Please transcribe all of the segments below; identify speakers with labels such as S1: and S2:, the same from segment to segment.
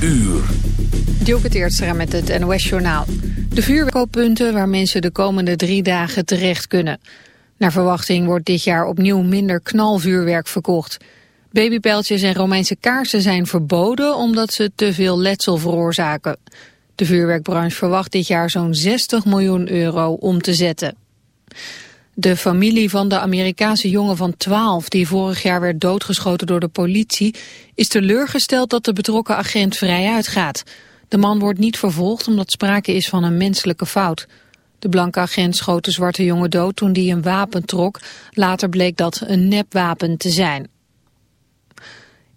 S1: uur.
S2: Dielke Teertstra met het NOS-journaal. De vuurwerkkooppunten waar mensen de komende drie dagen terecht kunnen. Naar verwachting wordt dit jaar opnieuw minder knalvuurwerk verkocht. Babypijltjes en Romeinse kaarsen zijn verboden omdat ze te veel letsel veroorzaken. De vuurwerkbranche verwacht dit jaar zo'n 60 miljoen euro om te zetten. De familie van de Amerikaanse jongen van 12 die vorig jaar werd doodgeschoten door de politie is teleurgesteld dat de betrokken agent vrij uitgaat. De man wordt niet vervolgd omdat sprake is van een menselijke fout. De blanke agent schoot de zwarte jongen dood toen die een wapen trok. Later bleek dat een nepwapen te zijn.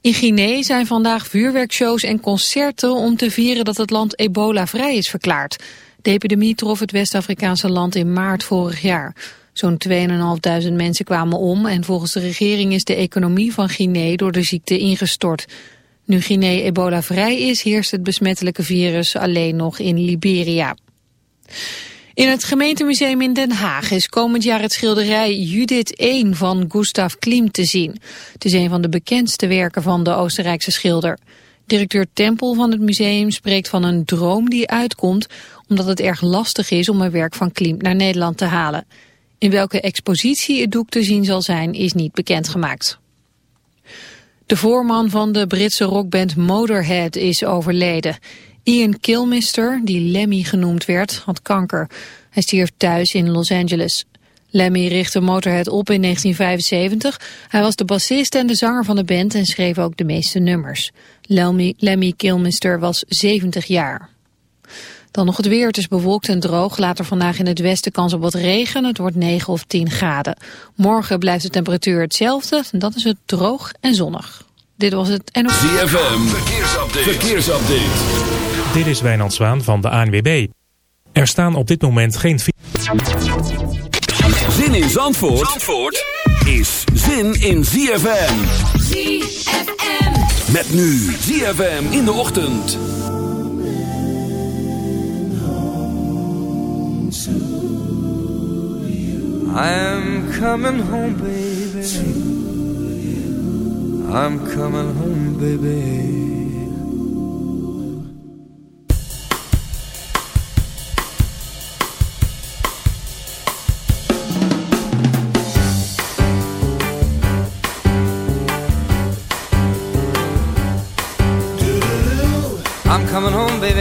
S2: In Guinea zijn vandaag vuurwerkshows en concerten om te vieren dat het land ebola-vrij is verklaard. De epidemie trof het West-Afrikaanse land in maart vorig jaar. Zo'n 2.500 mensen kwamen om en volgens de regering is de economie van Guinea door de ziekte ingestort. Nu Guinea ebola-vrij is, heerst het besmettelijke virus alleen nog in Liberia. In het gemeentemuseum in Den Haag is komend jaar het schilderij Judith I van Gustav Klim te zien. Het is een van de bekendste werken van de Oostenrijkse schilder. Directeur Tempel van het museum spreekt van een droom die uitkomt... omdat het erg lastig is om een werk van Klim naar Nederland te halen. In welke expositie het doek te zien zal zijn is niet bekendgemaakt. De voorman van de Britse rockband Motorhead is overleden. Ian Kilmister, die Lemmy genoemd werd, had kanker. Hij stierf thuis in Los Angeles. Lemmy richtte Motorhead op in 1975. Hij was de bassist en de zanger van de band en schreef ook de meeste nummers. Lemmy, Lemmy Kilmister was 70 jaar. Dan nog het weer. Het is bewolkt en droog. Later vandaag in het westen kans op wat regen. Het wordt 9 of 10 graden. Morgen blijft de temperatuur hetzelfde. Dan is het droog en zonnig. Dit was het NOS.
S1: ZFM. Verkeersupdate. Verkeersupdate.
S3: Dit is Wijnand Zwaan van de ANWB. Er staan op dit moment geen...
S1: Zin in Zandvoort, Zandvoort is zin in ZFM. ZFM. Met nu ZFM in de ochtend.
S4: I'm coming home, baby. I'm coming home, baby. I'm coming home, baby.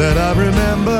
S5: that I remember.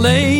S6: Alleen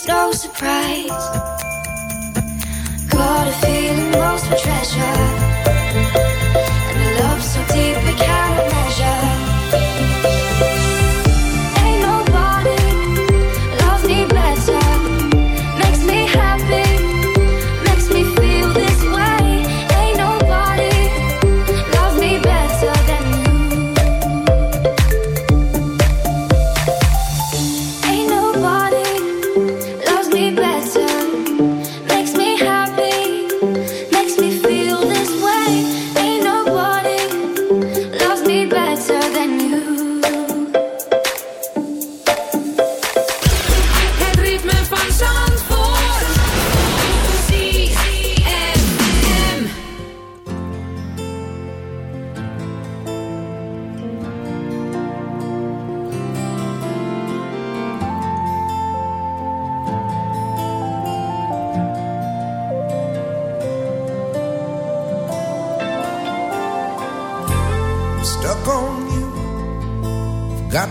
S7: it's no surprise. Got a feeling most treasure.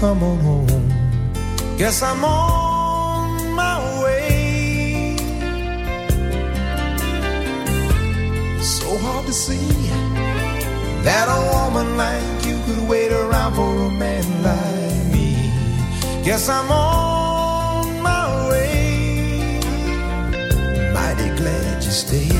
S7: Come home. Guess I'm on my way. So hard to see that a woman like you could wait around for a man like me. Guess I'm on my way. Mighty glad you stayed.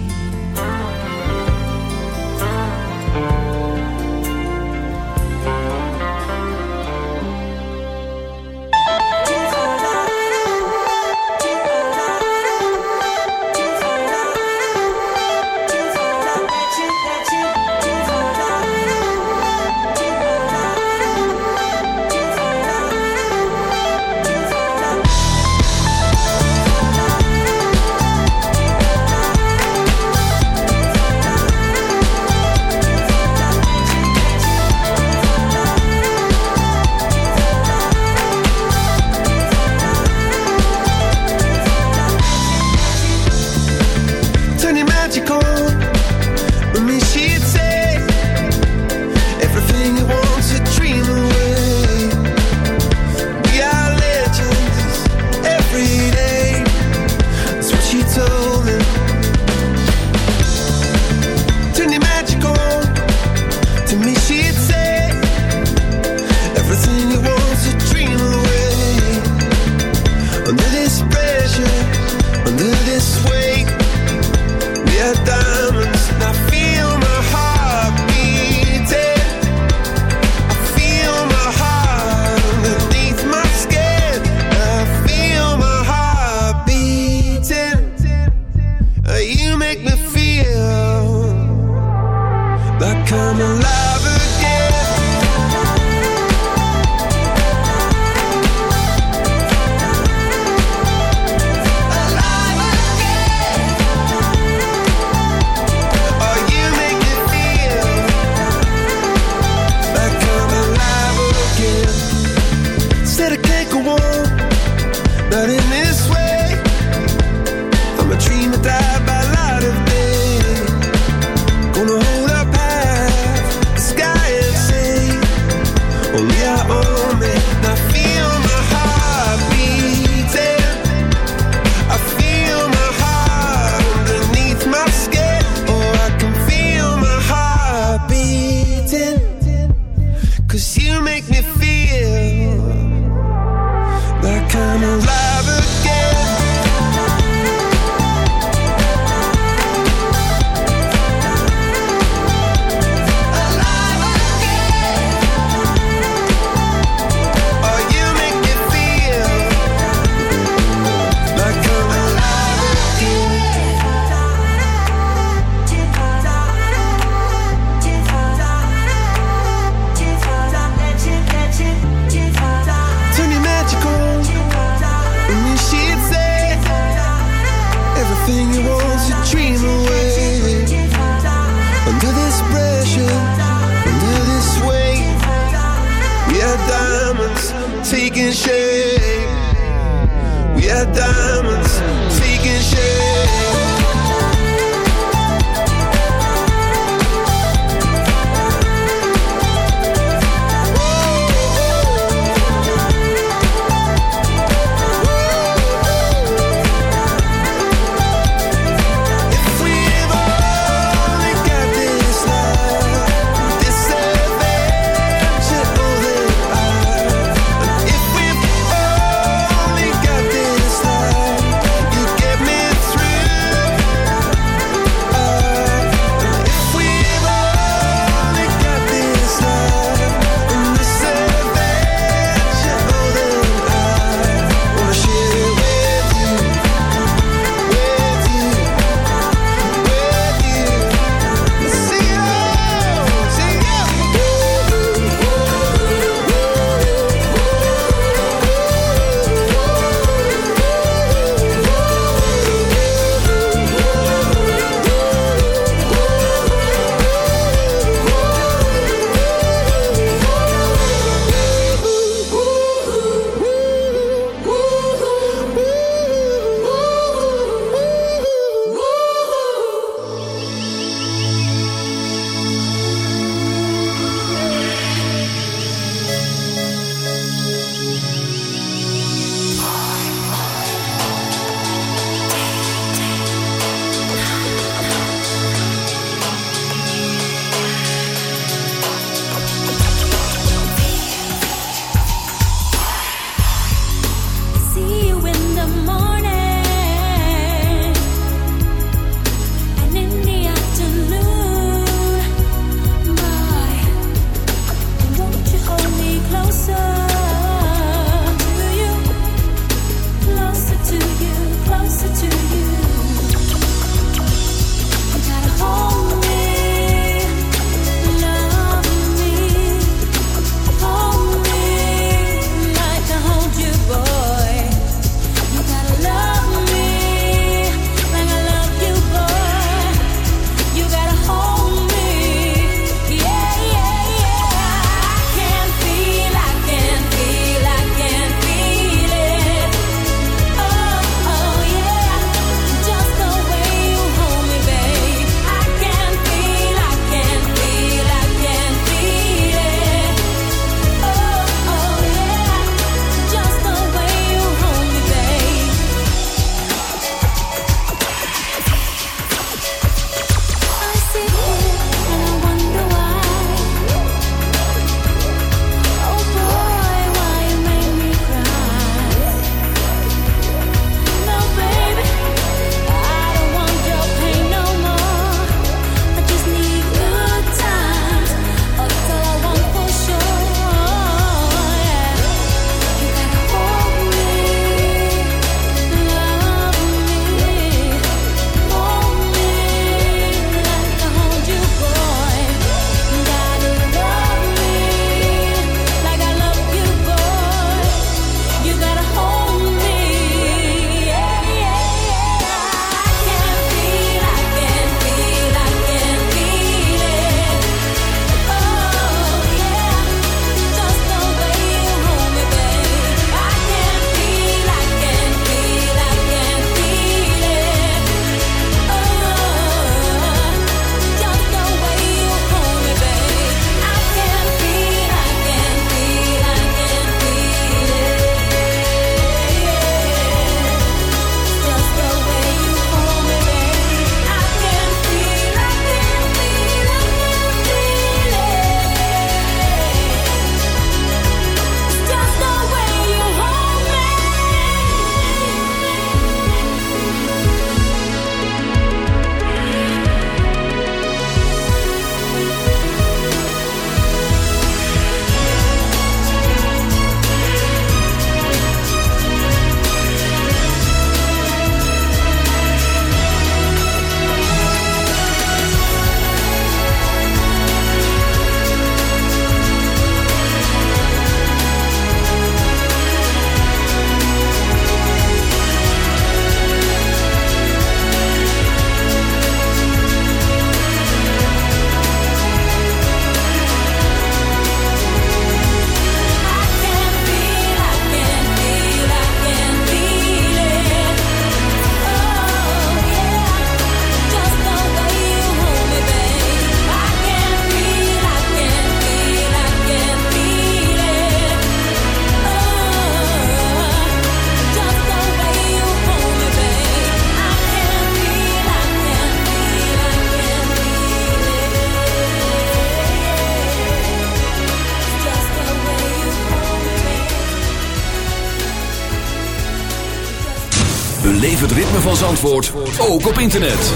S1: van Zandvoort ook op internet.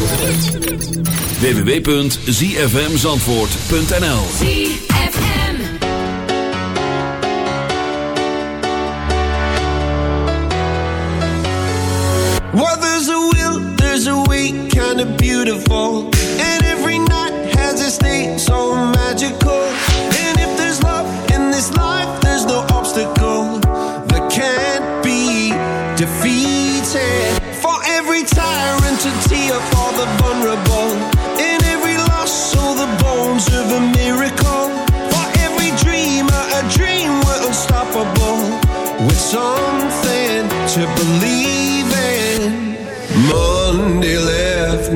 S1: www.zfmzandvoort.nl
S8: ZFM
S9: Well, there's a will, there's a way, kind of beautiful.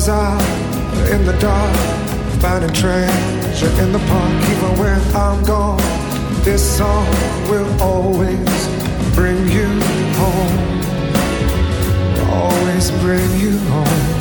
S7: stars out in the dark, finding treasure in the park, even when I'm gone. This song will always bring you home, always bring you home.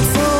S10: wait for